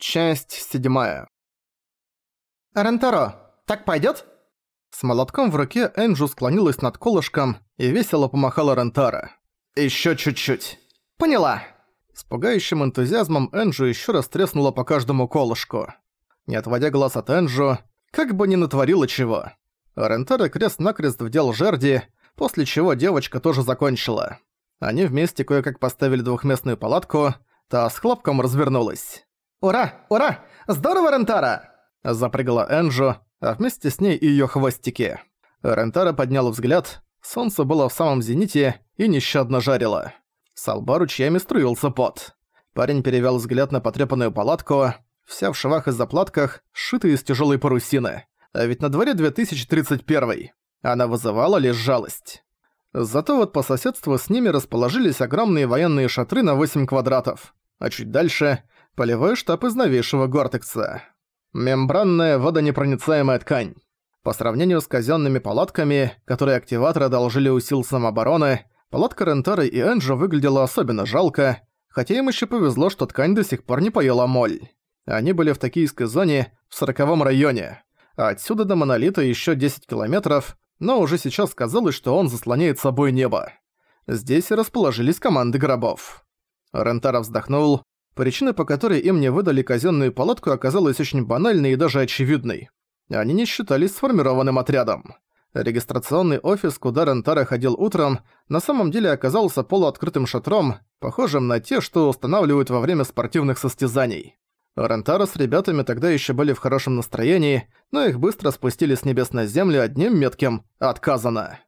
Часть седьмая. «Рентаро, так пойдёт?» С молотком в руке Энджу склонилась над колышком и весело помахала Рентара. «Ещё чуть-чуть». «Поняла». С пугающим энтузиазмом Энджу ещё раз треснула по каждому колышку. Не отводя глаз от Энджу, как бы ни натворила чего. Рентара крест-накрест вдел жерди, после чего девочка тоже закончила. Они вместе кое-как поставили двухместную палатку, та с хлопком развернулась. «Ура! Ура! Здорово, Рентара!» Запрыгала Энджо, а вместе с ней и её хвостики. Рентара поднял взгляд, солнце было в самом зените и нещадно жарило. С лба ручьями струился пот. Парень перевёл взгляд на потрёпанную палатку, вся в швах и заплатках, сшитая из тяжёлой парусины. А ведь на дворе 2031. Она вызывала лишь жалость. Зато вот по соседству с ними расположились огромные военные шатры на 8 квадратов. А чуть дальше Полевой штаб из новейшего Гортекса. Мембранная водонепроницаемая ткань. По сравнению с казенными палатками, которые активаторы одолжили у сил самообороны, палатка Рентары и Энджо выглядела особенно жалко, хотя им еще повезло, что ткань до сих пор не поела моль. Они были в токийской зоне, в сороковом районе. А отсюда до Монолита еще 10 километров, но уже сейчас казалось, что он заслоняет собой небо. Здесь и расположились команды гробов. Рентара вздохнул, Причина, по которой им не выдали казенную палатку, оказалась очень банальной и даже очевидной. Они не считались сформированным отрядом. Регистрационный офис, куда Рентара ходил утром, на самом деле оказался полуоткрытым шатром, похожим на те, что устанавливают во время спортивных состязаний. Рентара с ребятами тогда еще были в хорошем настроении, но их быстро спустили с небес на землю одним метким «отказано».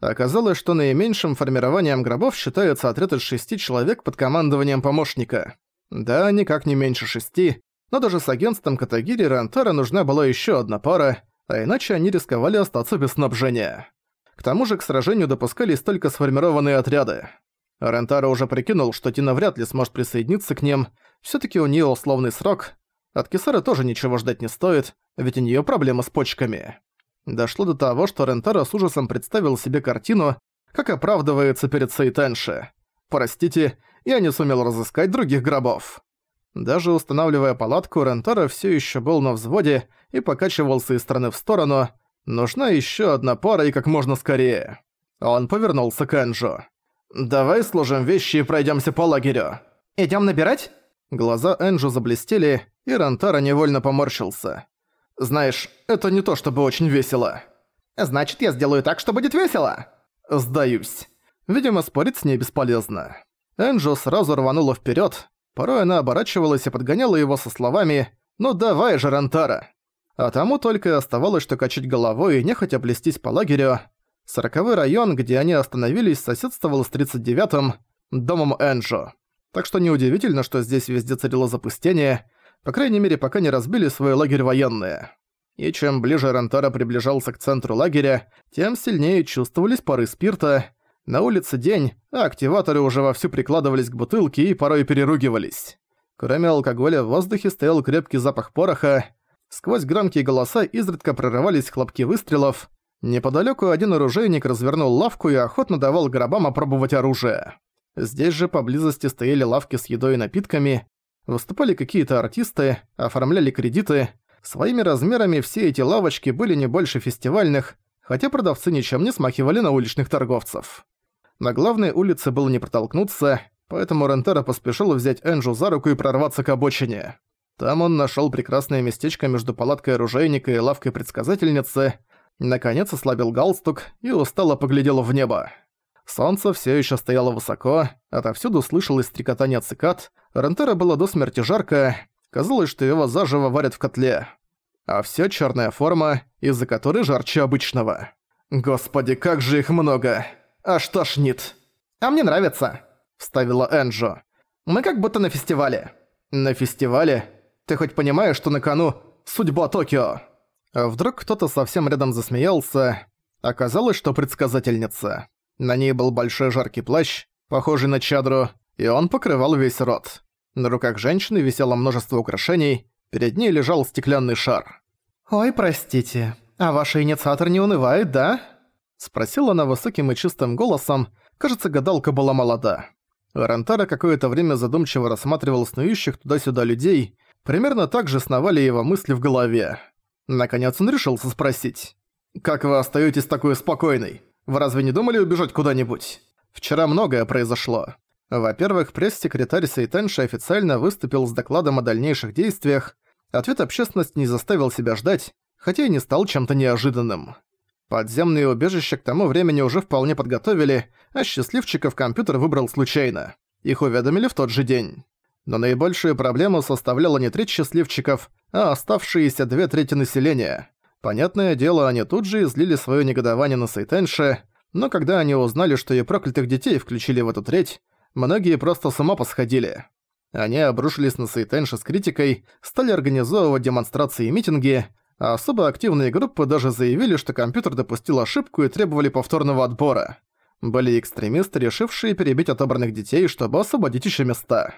Оказалось, что наименьшим формированием гробов считается отряд из шести человек под командованием помощника. Да, никак не меньше шести, но даже с агентством Катагири Рантара нужна была еще одна пара, а иначе они рисковали остаться без снабжения. К тому же к сражению допускались только сформированные отряды. Рентара уже прикинул, что Тина вряд ли сможет присоединиться к ним, все таки у нее условный срок. От Кисара тоже ничего ждать не стоит, ведь у нее проблемы с почками. Дошло до того, что Рентара с ужасом представил себе картину, как оправдывается перед Сайтенши. Простите, я не сумел разыскать других гробов. Даже устанавливая палатку, Рентара все еще был на взводе и покачивался из стороны в сторону. Нужна еще одна пара и как можно скорее. Он повернулся к Энджу. «Давай сложим вещи и пройдемся по лагерю». Идем набирать?» Глаза Энджу заблестели, и Рентара невольно поморщился. «Знаешь, это не то чтобы очень весело». «Значит, я сделаю так, что будет весело?» «Сдаюсь». Видимо, спорить с ней бесполезно. Энджо сразу рванула вперед. Порой она оборачивалась и подгоняла его со словами «Ну давай же, Рантара!». А тому только и оставалось, что качать головой и нехотя плестись по лагерю. Сороковой район, где они остановились, соседствовал с 39-м домом Энджо. Так что неудивительно, что здесь везде царило запустение, по крайней мере, пока не разбили свой лагерь военные. И чем ближе Рантара приближался к центру лагеря, тем сильнее чувствовались пары спирта, на улице день, а активаторы уже вовсю прикладывались к бутылке и порой переругивались. Кроме алкоголя в воздухе стоял крепкий запах пороха, сквозь громкие голоса изредка прорывались хлопки выстрелов. Неподалёку один оружейник развернул лавку и охотно давал гробам опробовать оружие. Здесь же поблизости стояли лавки с едой и напитками, выступали какие-то артисты, оформляли кредиты. Своими размерами все эти лавочки были не больше фестивальных, хотя продавцы ничем не смахивали на уличных торговцев. На главной улице было не протолкнуться, поэтому Рентера поспешил взять Энджу за руку и прорваться к обочине. Там он нашёл прекрасное местечко между палаткой оружейника и лавкой предсказательницы, наконец ослабил галстук и устало поглядел в небо. Солнце всё ещё стояло высоко, отовсюду слышалось стрекотание цикад, Рентера было до смерти жарко, казалось, что его заживо варят в котле. А всё чёрная форма, из-за которой жарче обычного. «Господи, как же их много!» Аж тошнит». «А мне нравится», — вставила Энджо. «Мы как будто на фестивале». «На фестивале? Ты хоть понимаешь, что на кону судьба Токио?» а Вдруг кто-то совсем рядом засмеялся. Оказалось, что предсказательница. На ней был большой жаркий плащ, похожий на чадру, и он покрывал весь рот. На руках женщины висело множество украшений, перед ней лежал стеклянный шар. «Ой, простите, а ваш инициатор не унывает, да?» Спросила она высоким и чистым голосом, кажется, гадалка была молода. Рантара какое-то время задумчиво рассматривал снующих туда-сюда людей, Примерно так же сновали его мысли в голове. Наконец он решился спросить. «Как вы остаетесь такой спокойной? Вы разве не думали убежать куда-нибудь? Вчера многое произошло. Во-первых, пресс-секретарь Сейтенши официально выступил с докладом о дальнейших действиях. Ответ общественности не заставил себя ждать, хотя и не стал чем-то неожиданным. Подземные убежища к тому времени уже вполне подготовили, а счастливчиков компьютер выбрал случайно. Их уведомили в тот же день. Но наибольшую проблему составляла не треть счастливчиков, а оставшиеся две трети населения. Понятное дело, они тут же излили свое негодование на Сайтенше, но когда они узнали, что и проклятых детей включили в эту треть, многие просто с ума посходили. Они обрушились на Сайтенши с критикой, стали организовывать демонстрации и митинги, а особо активные группы даже заявили, что компьютер допустил ошибку и требовали повторного отбора. Были экстремисты, решившие перебить отобранных детей, чтобы освободить еще места.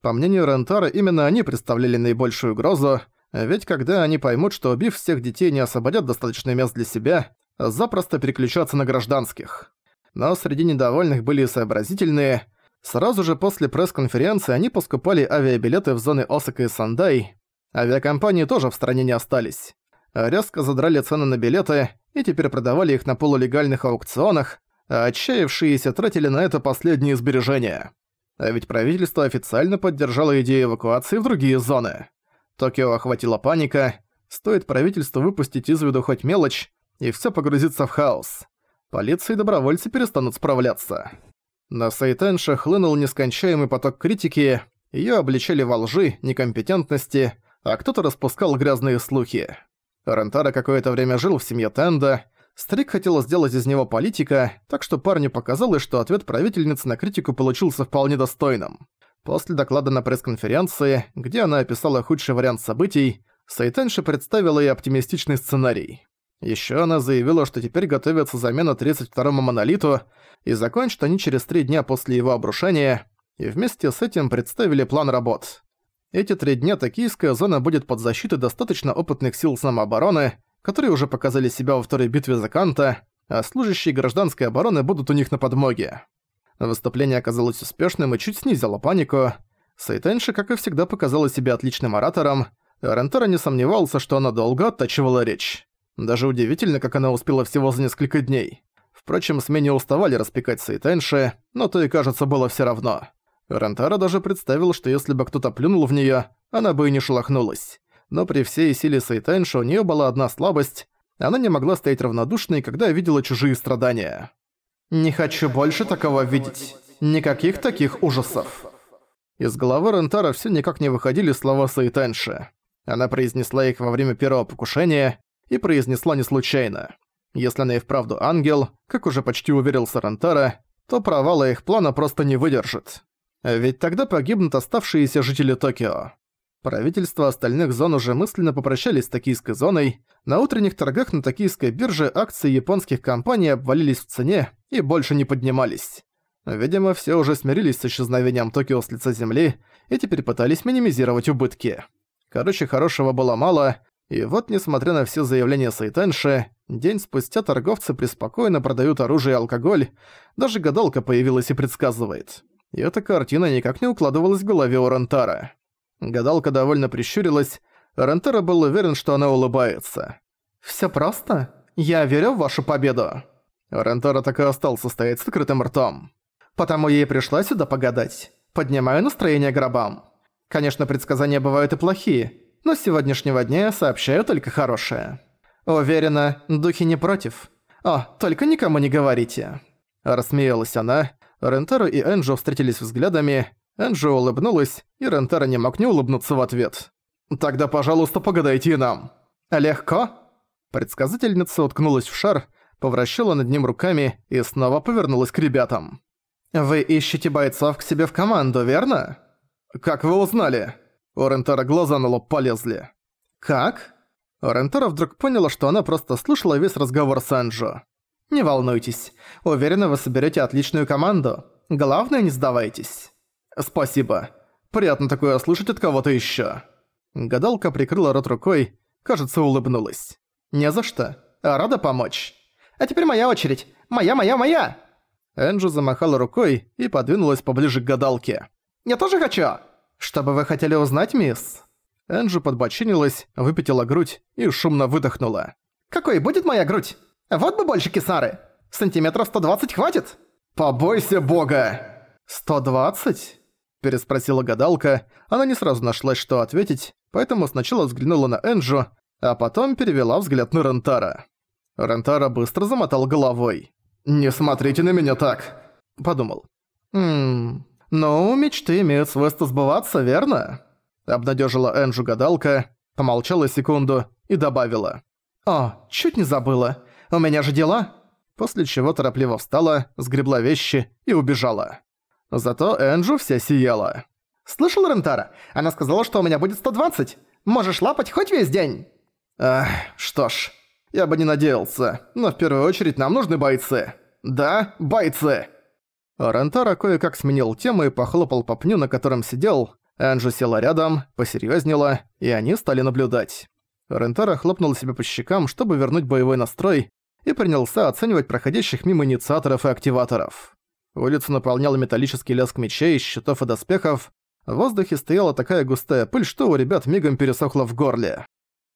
По мнению Рентара, именно они представляли наибольшую угрозу, ведь когда они поймут, что убив всех детей не освободят достаточно мест для себя, запросто переключаться на гражданских. Но среди недовольных были и сообразительные. Сразу же после пресс-конференции они поскупали авиабилеты в зоны Осака и Сандай. Авиакомпании тоже в стране не остались. Резко задрали цены на билеты и теперь продавали их на полулегальных аукционах, а отчаявшиеся тратили на это последние сбережения. А ведь правительство официально поддержало идею эвакуации в другие зоны. Токио охватила паника, стоит правительству выпустить из виду хоть мелочь, и всё погрузится в хаос. Полиция и добровольцы перестанут справляться. На Сайтенше хлынул нескончаемый поток критики, её обличали во лжи, некомпетентности, а кто-то распускал грязные слухи. Рентара какое-то время жил в семье Тенда, Старик хотел сделать из него политика, так что парню показалось, что ответ правительницы на критику получился вполне достойным. После доклада на пресс-конференции, где она описала худший вариант событий, Сайтенши представила ей оптимистичный сценарий. Ещё она заявила, что теперь готовится замена 32-му монолиту, и закончат они через три дня после его обрушения, и вместе с этим представили план работ. Эти три дня токийская зона будет под защитой достаточно опытных сил самообороны, которые уже показали себя во второй битве за Канта, а служащие гражданской обороны будут у них на подмоге. Выступление оказалось успешным и чуть снизило панику. Сайтенши, как и всегда, показала себя отличным оратором, Рентера не сомневался, что она долго оттачивала речь. Даже удивительно, как она успела всего за несколько дней. Впрочем, СМИ уставали распекать Сайтенши, но то и кажется было все равно. Рентара даже представил, что если бы кто-то плюнул в нее, она бы и не шелохнулась но при всей силе Сайтэнши у неё была одна слабость – она не могла стоять равнодушной, когда видела чужие страдания. «Не хочу больше такого видеть. Никаких таких ужасов». Из головы Рентара все никак не выходили слова Сайтэнши. Она произнесла их во время первого покушения и произнесла не случайно. Если она и вправду ангел, как уже почти уверился Рентара, то провала их плана просто не выдержит. Ведь тогда погибнут оставшиеся жители Токио. Правительства остальных зон уже мысленно попрощались с токийской зоной. На утренних торгах на токийской бирже акции японских компаний обвалились в цене и больше не поднимались. Видимо, все уже смирились с исчезновением Токио с лица земли и теперь пытались минимизировать убытки. Короче, хорошего было мало, и вот, несмотря на все заявления Сайтенши, день спустя торговцы преспокойно продают оружие и алкоголь, даже гадалка появилась и предсказывает. И эта картина никак не укладывалась в голове у Рентара. Гадалка довольно прищурилась. Рентера был уверен, что она улыбается. «Всё просто? Я верю в вашу победу». Рентера так и остался стоять с открытым ртом. «Потому ей пришла сюда погадать. Поднимаю настроение гробам. Конечно, предсказания бывают и плохие, но с сегодняшнего дня я сообщаю только хорошее. Уверена, духи не против. О, только никому не говорите». Рассмеялась она. Рентеро и Энджо встретились взглядами, Энджи улыбнулась, и Рентара не мог не улыбнуться в ответ. «Тогда, пожалуйста, погадайте нам». «Легко?» Предсказательница уткнулась в шар, повращала над ним руками и снова повернулась к ребятам. «Вы ищете бойцов к себе в команду, верно?» «Как вы узнали?» У Рентара глаза на лоб полезли. «Как?» Рентара вдруг поняла, что она просто слушала весь разговор с Энджо. «Не волнуйтесь. Уверена, вы соберете отличную команду. Главное, не сдавайтесь». «Спасибо. Приятно такое слышать от кого-то ещё». Гадалка прикрыла рот рукой, кажется, улыбнулась. «Не за что. Рада помочь. А теперь моя очередь. Моя, моя, моя!» Энджи замахала рукой и подвинулась поближе к гадалке. «Я тоже хочу!» «Что бы вы хотели узнать, мисс?» Энджи подбочинилась, выпятила грудь и шумно выдохнула. «Какой будет моя грудь? Вот бы больше кисары! Сантиметров 120 хватит?» «Побойся бога!» «120?» переспросила гадалка, она не сразу нашлась, что ответить, поэтому сначала взглянула на Энджу, а потом перевела взгляд на Рентара. Рентара быстро замотал головой. «Не смотрите на меня так!» – подумал. «Ммм, ну, мечты имеют свойство сбываться, верно?» Обнадежила Энджу гадалка, помолчала секунду и добавила. «О, чуть не забыла. У меня же дела!» После чего торопливо встала, сгребла вещи и убежала. Зато Энджу вся сияла. «Слышал, Рентара? Она сказала, что у меня будет 120. Можешь лапать хоть весь день!» «Ах, что ж, я бы не надеялся, но в первую очередь нам нужны бойцы. Да, бойцы!» Рентара кое-как сменил тему и похлопал по пню, на котором сидел. Энджу села рядом, посерьёзнела, и они стали наблюдать. Рентара хлопнул себя по щекам, чтобы вернуть боевой настрой, и принялся оценивать проходящих мимо инициаторов и активаторов. Улицу наполнял металлический лязг мечей, щитов и доспехов. В воздухе стояла такая густая пыль, что у ребят мигом пересохло в горле.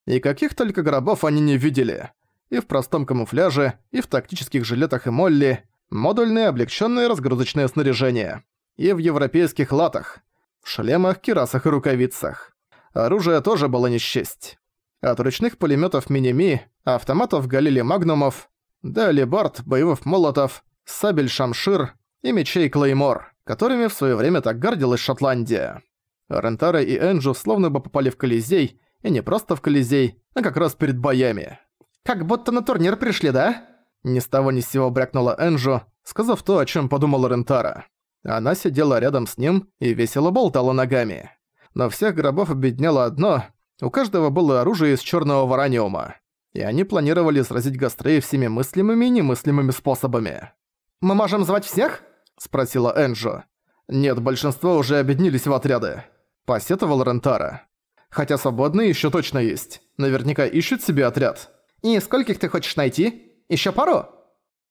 И каких только гробов они не видели. И в простом камуфляже, и в тактических жилетах и молли, модульное облегченное разгрузочное снаряжение. И в европейских латах, в шлемах, кирасах и рукавицах. Оружие тоже было не счесть. От ручных пулеметов Миними, автоматов Галили Магнумов, до алибард, боевых молотов, сабель Шамшир, и мечей Клеймор, которыми в своё время так гордилась Шотландия. Рентара и Энджу словно бы попали в Колизей, и не просто в Колизей, а как раз перед боями. «Как будто на турнир пришли, да?» Ни с того ни с сего брякнула Энджу, сказав то, о чём подумала Рентара. Она сидела рядом с ним и весело болтала ногами. Но всех гробов объединяло одно – у каждого было оружие из чёрного вараниума. И они планировали сразить Гастрея всеми мыслимыми и немыслимыми способами. «Мы можем звать всех?» – спросила Энджо. «Нет, большинство уже объединились в отряды», – посетовал Рентара. «Хотя свободные еще точно есть. Наверняка ищут себе отряд». «И скольких ты хочешь найти? Еще пару?»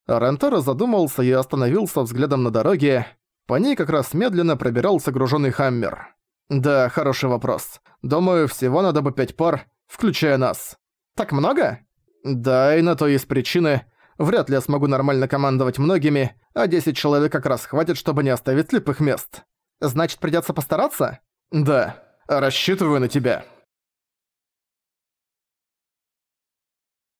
Рентара задумался и остановился взглядом на дороге. По ней как раз медленно пробирался груженный Хаммер. «Да, хороший вопрос. Думаю, всего надо бы пять пар, включая нас». «Так много?» «Да, и на то есть причины. Вряд ли я смогу нормально командовать многими, а 10 человек как раз хватит, чтобы не оставить слепых мест. Значит, придётся постараться? Да. Рассчитываю на тебя.